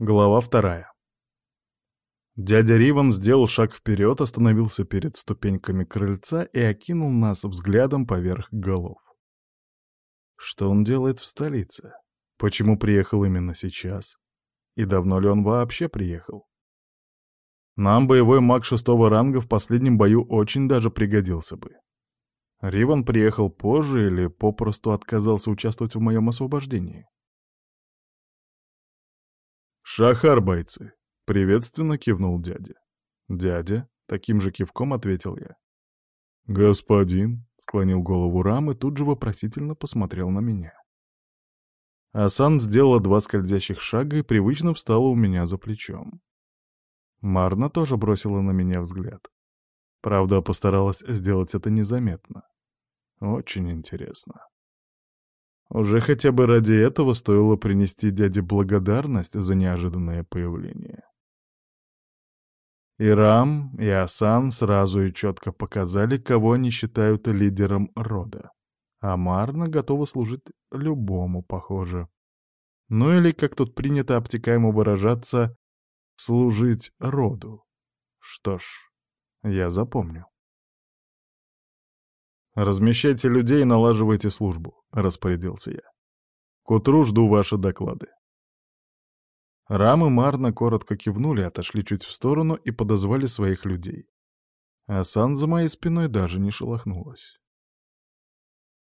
Глава вторая. Дядя Риван сделал шаг вперед, остановился перед ступеньками крыльца и окинул нас взглядом поверх голов. Что он делает в столице? Почему приехал именно сейчас? И давно ли он вообще приехал? Нам боевой маг шестого ранга в последнем бою очень даже пригодился бы. Риван приехал позже или попросту отказался участвовать в моем освобождении? «Шахар, бойцы!» — приветственно кивнул дядя. «Дядя?» — таким же кивком ответил я. «Господин!» — склонил голову Рам и тут же вопросительно посмотрел на меня. Асан сделала два скользящих шага и привычно встала у меня за плечом. Марна тоже бросила на меня взгляд. Правда, постаралась сделать это незаметно. Очень интересно. Уже хотя бы ради этого стоило принести дяде благодарность за неожиданное появление. И Рам, и Асан сразу и четко показали, кого они считают лидером рода. А Марна готова служить любому, похоже. Ну или, как тут принято обтекаемо выражаться, служить роду. Что ж, я запомню. «Размещайте людей и налаживайте службу», — распорядился я. «К утру жду ваши доклады». Рам и Марна коротко кивнули, отошли чуть в сторону и подозвали своих людей. А Сан за моей спиной даже не шелохнулась.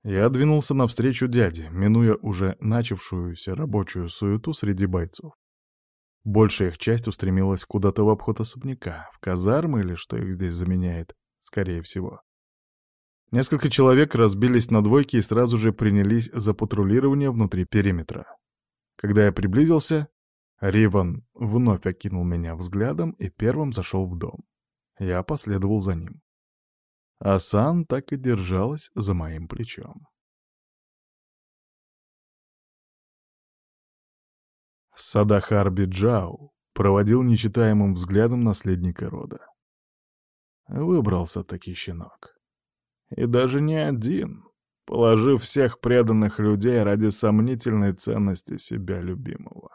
Я двинулся навстречу дяде, минуя уже начавшуюся рабочую суету среди бойцов. Большая их часть устремилась куда-то в обход особняка, в казармы или что их здесь заменяет, скорее всего. Несколько человек разбились на двойки и сразу же принялись за патрулирование внутри периметра. Когда я приблизился, Риван вновь окинул меня взглядом и первым зашел в дом. Я последовал за ним. Асан так и держалась за моим плечом. Садахар Биджау проводил нечитаемым взглядом наследника рода. Выбрался таки щенок. И даже не один, положив всех преданных людей ради сомнительной ценности себя любимого.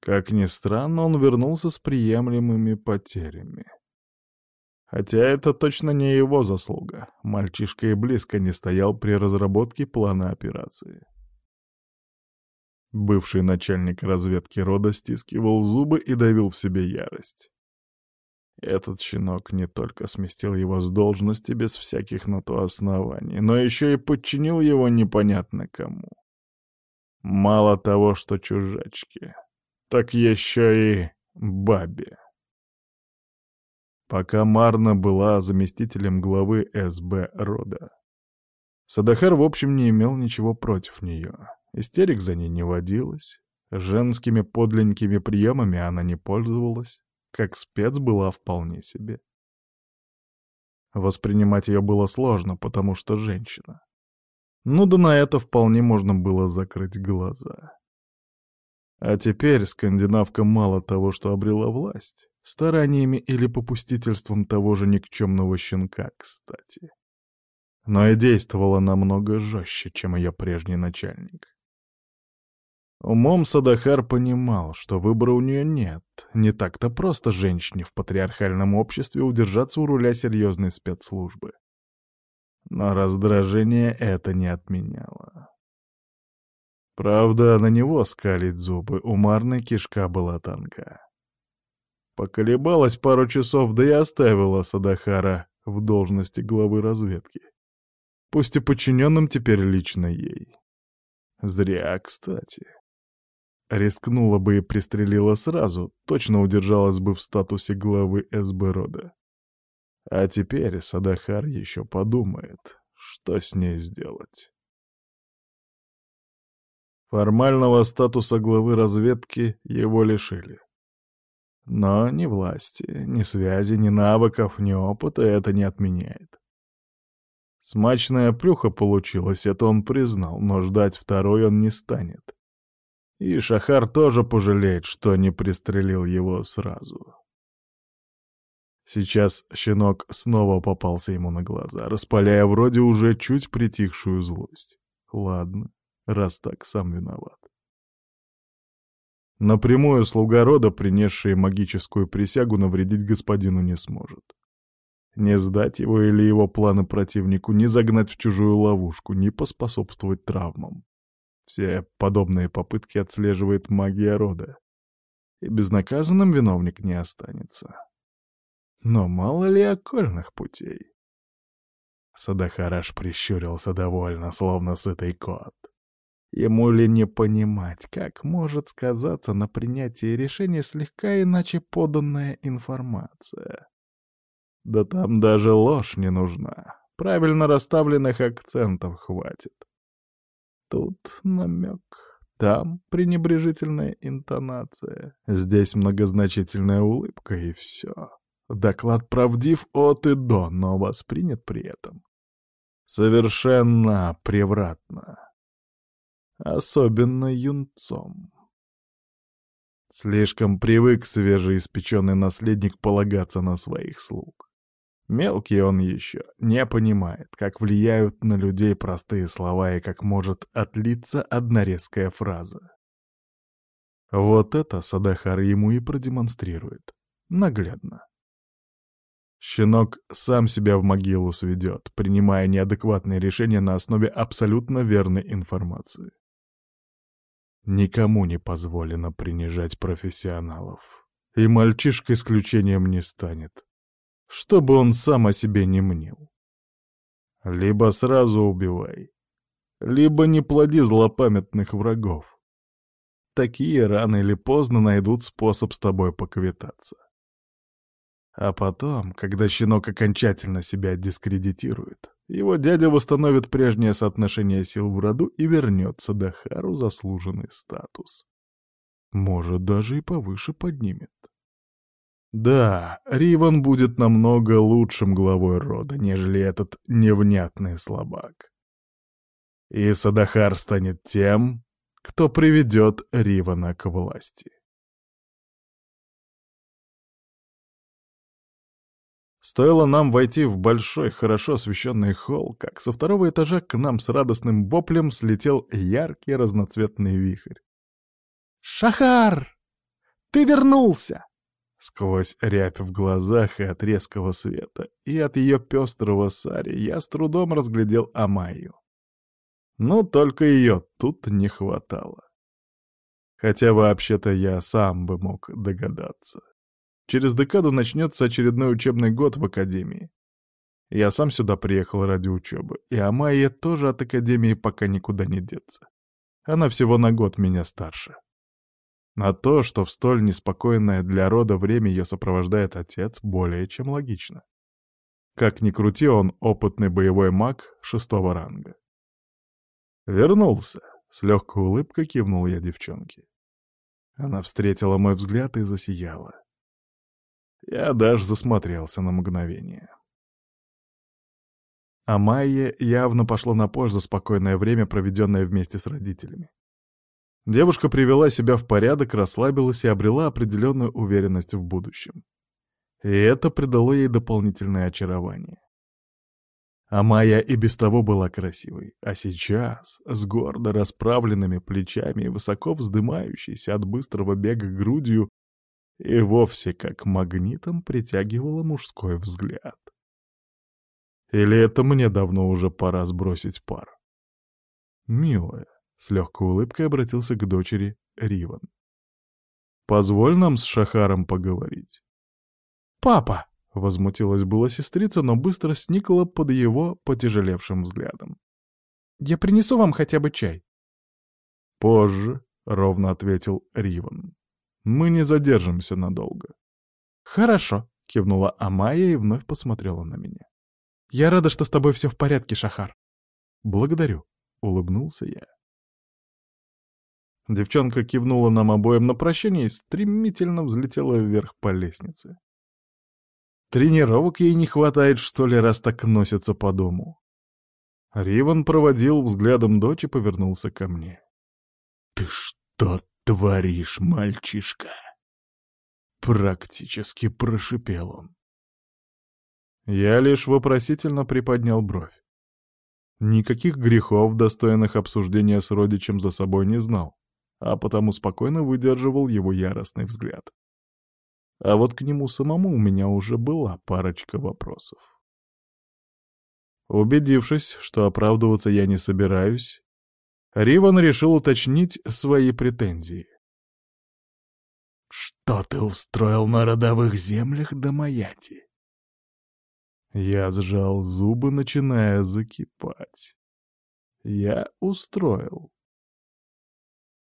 Как ни странно, он вернулся с приемлемыми потерями. Хотя это точно не его заслуга. Мальчишка и близко не стоял при разработке плана операции. Бывший начальник разведки рода стискивал зубы и давил в себе ярость. Этот щенок не только сместил его с должности без всяких на то оснований, но еще и подчинил его непонятно кому. Мало того, что чужачки, так еще и бабе. Пока Марна была заместителем главы СБ рода. Садахар, в общем, не имел ничего против нее. Истерик за ней не водилось, женскими подленькими приемами она не пользовалась, как спец была вполне себе. Воспринимать ее было сложно, потому что женщина. Ну да на это вполне можно было закрыть глаза. А теперь скандинавка мало того, что обрела власть, стараниями или попустительством того же никчемного щенка, кстати. Но и действовала намного жестче, чем ее прежний начальник. Умом Садахар понимал, что выбора у нее нет. Не так-то просто женщине в патриархальном обществе удержаться у руля серьезной спецслужбы. Но раздражение это не отменяло. Правда, на него скалить зубы у Марной кишка была тонка. Поколебалась пару часов, да и оставила Садахара в должности главы разведки. Пусть и подчиненным теперь лично ей. Зря, кстати. Рискнула бы и пристрелила сразу, точно удержалась бы в статусе главы СБ рода. А теперь Садахар еще подумает, что с ней сделать. Формального статуса главы разведки его лишили. Но ни власти, ни связи, ни навыков, ни опыта это не отменяет. Смачная плюха получилась, это он признал, но ждать второй он не станет. И Шахар тоже пожалеет, что не пристрелил его сразу. Сейчас щенок снова попался ему на глаза, распаляя вроде уже чуть притихшую злость. Ладно, раз так, сам виноват. Напрямую слуга рода, принесший магическую присягу, навредить господину не сможет. Не сдать его или его планы противнику, не загнать в чужую ловушку, не поспособствовать травмам. Все подобные попытки отслеживает магия рода. И безнаказанным виновник не останется. Но мало ли окольных путей. Садахараш прищурился довольно, словно сытый кот. Ему ли не понимать, как может сказаться на принятии решения слегка иначе поданная информация? Да там даже ложь не нужна. Правильно расставленных акцентов хватит. Тут намек, там пренебрежительная интонация, здесь многозначительная улыбка и все. Доклад правдив от и до, но воспринят при этом. Совершенно превратно. Особенно юнцом. Слишком привык свежеиспеченный наследник полагаться на своих слуг. Мелкий он еще, не понимает, как влияют на людей простые слова и как может отлиться одна резкая фраза. Вот это Садахар ему и продемонстрирует. Наглядно. Щенок сам себя в могилу сведет, принимая неадекватные решения на основе абсолютно верной информации. Никому не позволено принижать профессионалов. И мальчишка исключением не станет чтобы он сам о себе не мнил. Либо сразу убивай, либо не плоди злопамятных врагов. Такие рано или поздно найдут способ с тобой поквитаться. А потом, когда щенок окончательно себя дискредитирует, его дядя восстановит прежнее соотношение сил в роду и вернется Дахару заслуженный статус. Может, даже и повыше поднимет. Да, Риван будет намного лучшим главой рода, нежели этот невнятный слабак. И Садахар станет тем, кто приведет Ривана к власти. Стоило нам войти в большой, хорошо освещенный холл, как со второго этажа к нам с радостным воплем слетел яркий разноцветный вихрь. «Шахар! Ты вернулся!» Сквозь рябь в глазах и от резкого света, и от ее пестрого сари я с трудом разглядел Амайю. Но только ее тут не хватало. Хотя вообще-то я сам бы мог догадаться. Через декаду начнется очередной учебный год в Академии. Я сам сюда приехал ради учебы, и Амайя тоже от Академии пока никуда не деться. Она всего на год меня старше. А то, что в столь неспокойное для рода время ее сопровождает отец, более чем логично. Как ни крути, он опытный боевой маг шестого ранга. «Вернулся», — с легкой улыбкой кивнул я девчонке. Она встретила мой взгляд и засияла. Я даже засмотрелся на мгновение. А Майе явно пошло на пользу спокойное время, проведенное вместе с родителями. Девушка привела себя в порядок, расслабилась и обрела определенную уверенность в будущем. И это придало ей дополнительное очарование. А Майя и без того была красивой, а сейчас, с гордо расправленными плечами и высоко вздымающейся от быстрого бега грудью, и вовсе как магнитом притягивала мужской взгляд. Или это мне давно уже пора сбросить пар? Милая, с легкой улыбкой обратился к дочери Риван. «Позволь нам с Шахаром поговорить». «Папа!» — возмутилась была сестрица, но быстро сникла под его потяжелевшим взглядом. «Я принесу вам хотя бы чай». «Позже», — ровно ответил Риван. «Мы не задержимся надолго». «Хорошо», — кивнула Амая и вновь посмотрела на меня. «Я рада, что с тобой все в порядке, Шахар». «Благодарю», — улыбнулся я. Девчонка кивнула нам обоим на прощание и стремительно взлетела вверх по лестнице. Тренировок ей не хватает, что ли, раз так носится по дому. Риван проводил взглядом дочь и повернулся ко мне. «Ты что творишь, мальчишка?» Практически прошипел он. Я лишь вопросительно приподнял бровь. Никаких грехов, достойных обсуждения с родичем, за собой не знал. А потому спокойно выдерживал его яростный взгляд. А вот к нему самому у меня уже была парочка вопросов. Убедившись, что оправдываться я не собираюсь, Риван решил уточнить свои претензии. «Что ты устроил на родовых землях Домаяти?» Я сжал зубы, начиная закипать. Я устроил.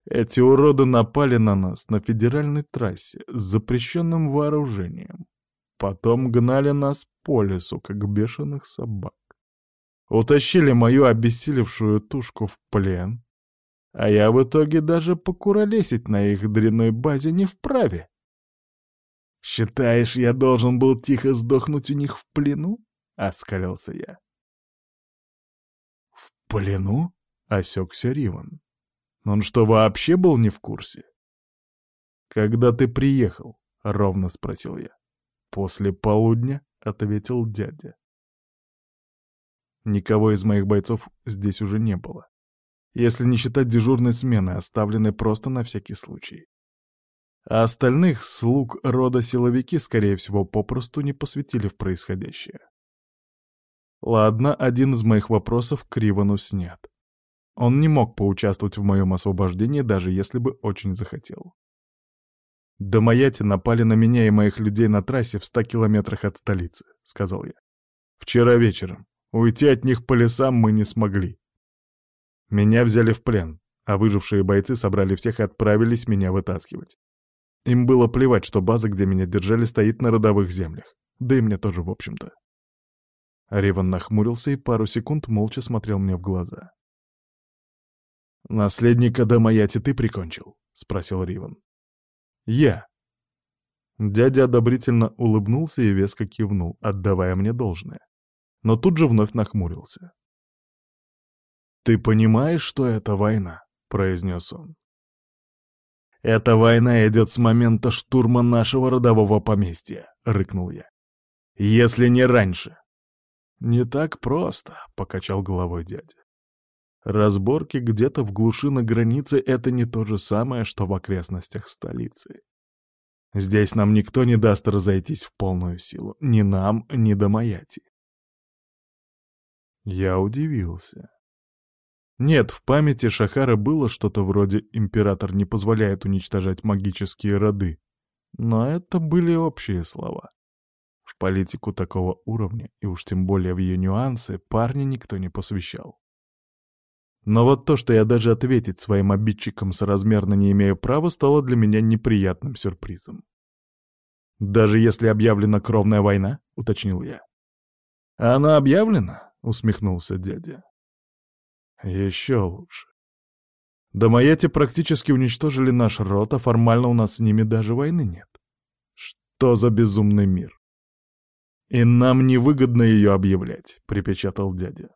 Эти уроды напали на нас на федеральной трассе с запрещенным вооружением. Потом гнали нас по лесу, как бешеных собак. Утащили мою обессилевшую тушку в плен, а я в итоге даже покуролесить на их дрянной базе не вправе. «Считаешь, я должен был тихо сдохнуть у них в плену?» — оскалился я. «В плену?» — осекся Риван. Он что, вообще был не в курсе? «Когда ты приехал?» — ровно спросил я. «После полудня», — ответил дядя. Никого из моих бойцов здесь уже не было. Если не считать дежурной смены, оставленной просто на всякий случай. А остальных слуг рода силовики, скорее всего, попросту не посвятили в происходящее. Ладно, один из моих вопросов к Ривану снят. Он не мог поучаствовать в моем освобождении, даже если бы очень захотел. «Домаяти напали на меня и моих людей на трассе в ста километрах от столицы», — сказал я. «Вчера вечером. Уйти от них по лесам мы не смогли. Меня взяли в плен, а выжившие бойцы собрали всех и отправились меня вытаскивать. Им было плевать, что база, где меня держали, стоит на родовых землях. Да и мне тоже, в общем-то. Риван нахмурился и пару секунд молча смотрел мне в глаза. «Наследника Дамаяти ты прикончил?» — спросил Риван. «Я». Дядя одобрительно улыбнулся и веско кивнул, отдавая мне должное. Но тут же вновь нахмурился. «Ты понимаешь, что это война?» — произнес он. «Эта война идет с момента штурма нашего родового поместья», — рыкнул я. «Если не раньше». «Не так просто», — покачал головой дядя. Разборки где-то в глуши на границе — это не то же самое, что в окрестностях столицы. Здесь нам никто не даст разойтись в полную силу. Ни нам, ни Домаяти. Я удивился. Нет, в памяти Шахара было что-то вроде «император не позволяет уничтожать магические роды», но это были общие слова. В политику такого уровня, и уж тем более в ее нюансы, парня никто не посвящал. Но вот то, что я даже ответить своим обидчикам соразмерно не имею права, стало для меня неприятным сюрпризом. «Даже если объявлена кровная война?» — уточнил я. «Она объявлена?» — усмехнулся дядя. «Еще лучше. Домаяти практически уничтожили наш род, а формально у нас с ними даже войны нет. Что за безумный мир?» «И нам невыгодно ее объявлять», — припечатал дядя.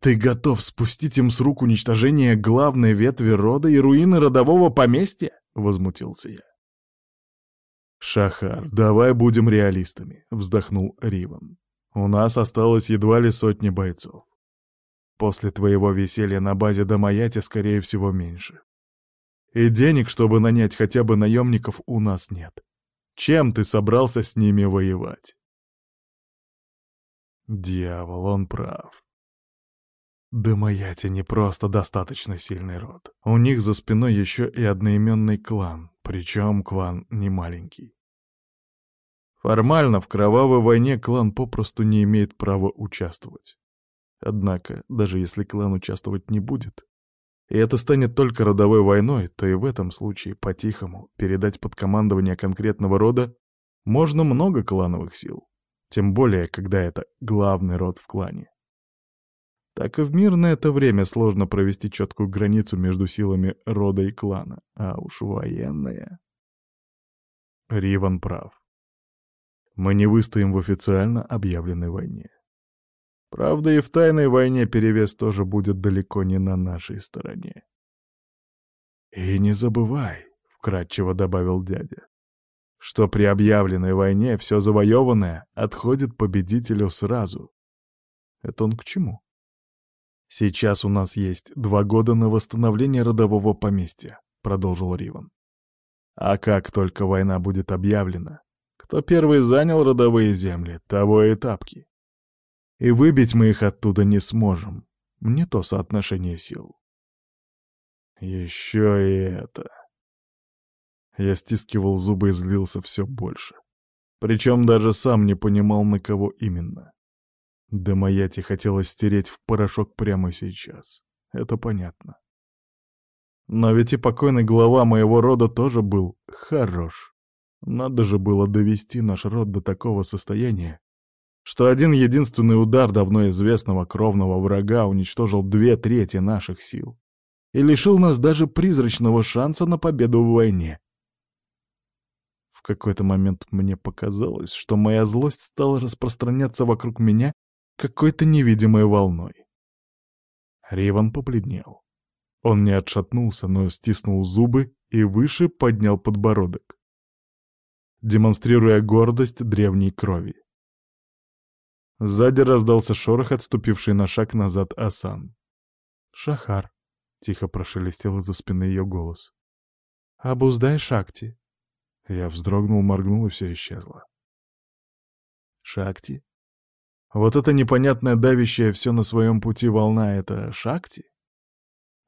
Ты готов спустить им с рук уничтожение главной ветви рода и руины родового поместья? Возмутился я. «Шахар, давай будем реалистами», — вздохнул Риван. «У нас осталось едва ли сотни бойцов. После твоего веселья на базе Домаяти, скорее всего, меньше. И денег, чтобы нанять хотя бы наемников, у нас нет. Чем ты собрался с ними воевать?» Дьявол, он прав. Дамаяти не просто достаточно сильный род. У них за спиной еще и одноименный клан, причем клан не маленький. Формально в кровавой войне клан попросту не имеет права участвовать. Однако, даже если клан участвовать не будет, и это станет только родовой войной, то и в этом случае по-тихому передать под командование конкретного рода можно много клановых сил. Тем более, когда это главный род в клане так и в мирное это время сложно провести четкую границу между силами рода и клана, а уж военная... Риван прав. Мы не выстоим в официально объявленной войне. Правда, и в тайной войне перевес тоже будет далеко не на нашей стороне. «И не забывай», — вкратчиво добавил дядя, «что при объявленной войне все завоеванное отходит победителю сразу». Это он к чему? «Сейчас у нас есть два года на восстановление родового поместья», — продолжил Риван. «А как только война будет объявлена, кто первый занял родовые земли, того и тапки. И выбить мы их оттуда не сможем. Не то соотношение сил. Еще и это. Я стискивал зубы и злился все больше. Причем даже сам не понимал, на кого именно. Да Маяти хотелось стереть в порошок прямо сейчас. Это понятно. Но ведь и покойный глава моего рода тоже был хорош. Надо же было довести наш род до такого состояния, что один единственный удар давно известного кровного врага уничтожил две трети наших сил и лишил нас даже призрачного шанса на победу в войне. В какой-то момент мне показалось, что моя злость стала распространяться вокруг меня какой-то невидимой волной. Риван побледнел. Он не отшатнулся, но стиснул зубы и выше поднял подбородок, демонстрируя гордость древней крови. Сзади раздался шорох, отступивший на шаг назад Асан. «Шахар», — тихо прошелестел из-за спины ее голос. «Обуздай Шакти». Я вздрогнул, моргнул, и все исчезло. «Шакти? Вот это непонятная давящая все на своем пути волна — это Шакти?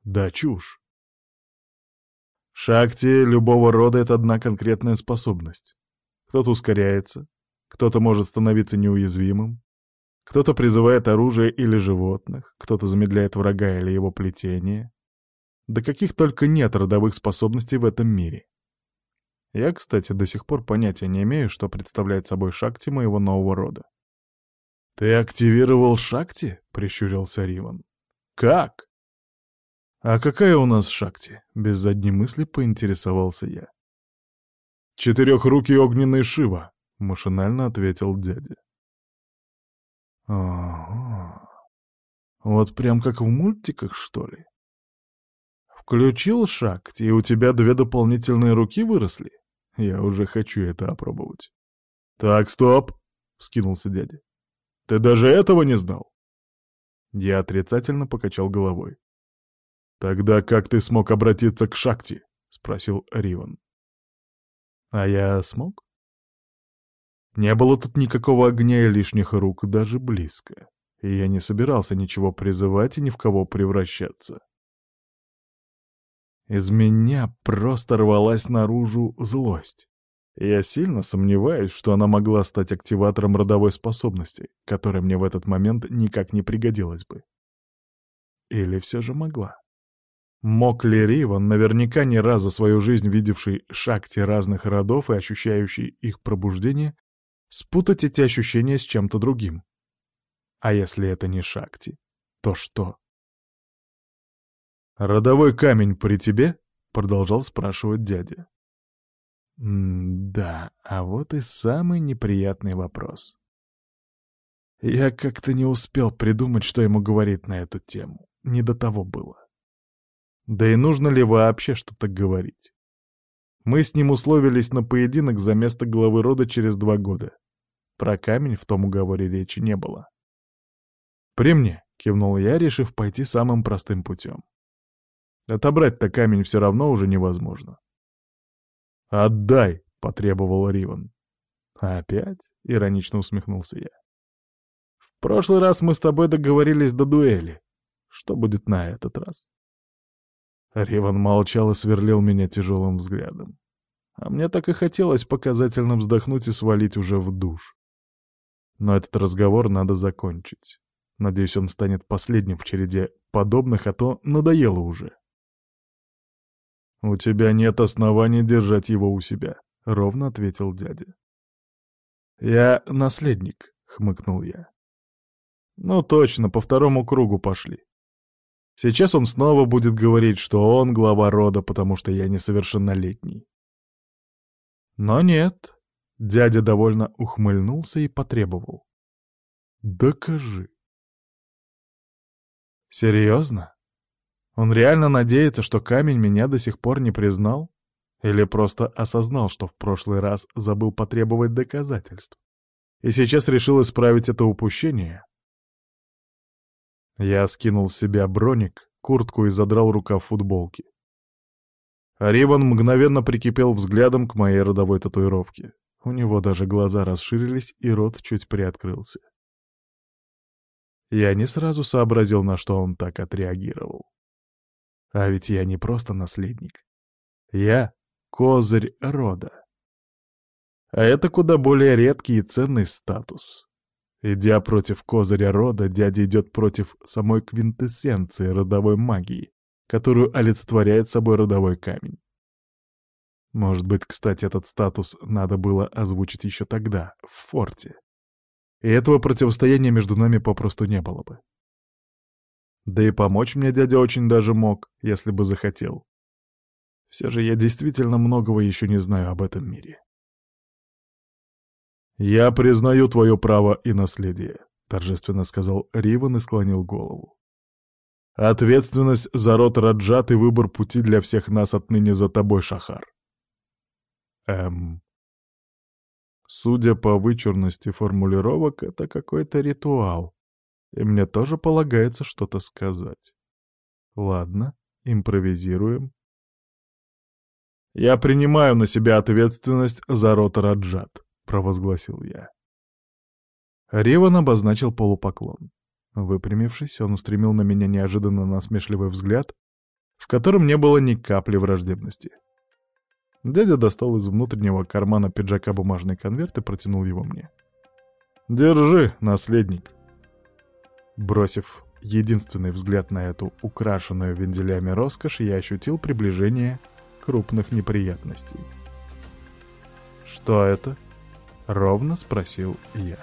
Да чушь. Шакти любого рода — это одна конкретная способность. Кто-то ускоряется, кто-то может становиться неуязвимым, кто-то призывает оружие или животных, кто-то замедляет врага или его плетение. Да каких только нет родовых способностей в этом мире. Я, кстати, до сих пор понятия не имею, что представляет собой Шакти моего нового рода. «Ты активировал Шакти?» — прищурился Риван. «Как?» «А какая у нас Шакти?» — без задней мысли поинтересовался я. «Четырехрукий огненный Шива», — машинально ответил дядя. Ага. Вот прям как в мультиках, что ли? Включил шахт, и у тебя две дополнительные руки выросли? Я уже хочу это опробовать. Так, стоп, — вскинулся дядя. Ты даже этого не знал? Я отрицательно покачал головой. «Тогда как ты смог обратиться к Шакти?» — спросил Риван. «А я смог?» Не было тут никакого огня и лишних рук, даже близко. И я не собирался ничего призывать и ни в кого превращаться. Из меня просто рвалась наружу злость. Я сильно сомневаюсь, что она могла стать активатором родовой способности, которая мне в этот момент никак не пригодилась бы. Или все же могла? Мог ли Риван, наверняка не раз за свою жизнь видевший шакти разных родов и ощущающий их пробуждение, спутать эти ощущения с чем-то другим. А если это не Шакти, то что? «Родовой камень при тебе?» — продолжал спрашивать дядя. «Да, а вот и самый неприятный вопрос. Я как-то не успел придумать, что ему говорить на эту тему. Не до того было. Да и нужно ли вообще что-то говорить? Мы с ним условились на поединок за место главы рода через два года. Про камень в том уговоре речи не было. «При мне», — кивнул я, решив пойти самым простым путем. Отобрать-то камень все равно уже невозможно. «Отдай!» — потребовал Риван. «Опять?» — иронично усмехнулся я. «В прошлый раз мы с тобой договорились до дуэли. Что будет на этот раз?» Риван молчал и сверлил меня тяжелым взглядом. А мне так и хотелось показательно вздохнуть и свалить уже в душ. Но этот разговор надо закончить. Надеюсь, он станет последним в череде подобных, а то надоело уже. «У тебя нет оснований держать его у себя», — ровно ответил дядя. «Я наследник», — хмыкнул я. «Ну точно, по второму кругу пошли. Сейчас он снова будет говорить, что он глава рода, потому что я несовершеннолетний. Но нет, Дядя довольно ухмыльнулся и потребовал. «Докажи». «Серьезно? Он реально надеется, что камень меня до сих пор не признал? Или просто осознал, что в прошлый раз забыл потребовать доказательств? И сейчас решил исправить это упущение?» Я скинул с себя броник, куртку и задрал рукав футболки. Риван мгновенно прикипел взглядом к моей родовой татуировке. У него даже глаза расширились, и рот чуть приоткрылся. Я не сразу сообразил, на что он так отреагировал. А ведь я не просто наследник. Я — козырь рода. А это куда более редкий и ценный статус. Идя против козыря рода, дядя идет против самой квинтэссенции родовой магии, которую олицетворяет собой родовой камень. Может быть, кстати, этот статус надо было озвучить еще тогда, в форте. И этого противостояния между нами попросту не было бы. Да и помочь мне дядя очень даже мог, если бы захотел. Все же я действительно многого еще не знаю об этом мире. «Я признаю твое право и наследие», — торжественно сказал Риван и склонил голову. «Ответственность за род Раджат и выбор пути для всех нас отныне за тобой, Шахар. Эм... Судя по вычурности формулировок, это какой-то ритуал, и мне тоже полагается что-то сказать. Ладно, импровизируем. «Я принимаю на себя ответственность за рот Раджат», — провозгласил я. Риван обозначил полупоклон. Выпрямившись, он устремил на меня неожиданно насмешливый взгляд, в котором не было ни капли враждебности. Дядя достал из внутреннего кармана пиджака бумажный конверт и протянул его мне. «Держи, наследник». Бросив единственный взгляд на эту украшенную вензелями роскошь, я ощутил приближение крупных неприятностей. «Что это?» — ровно спросил я.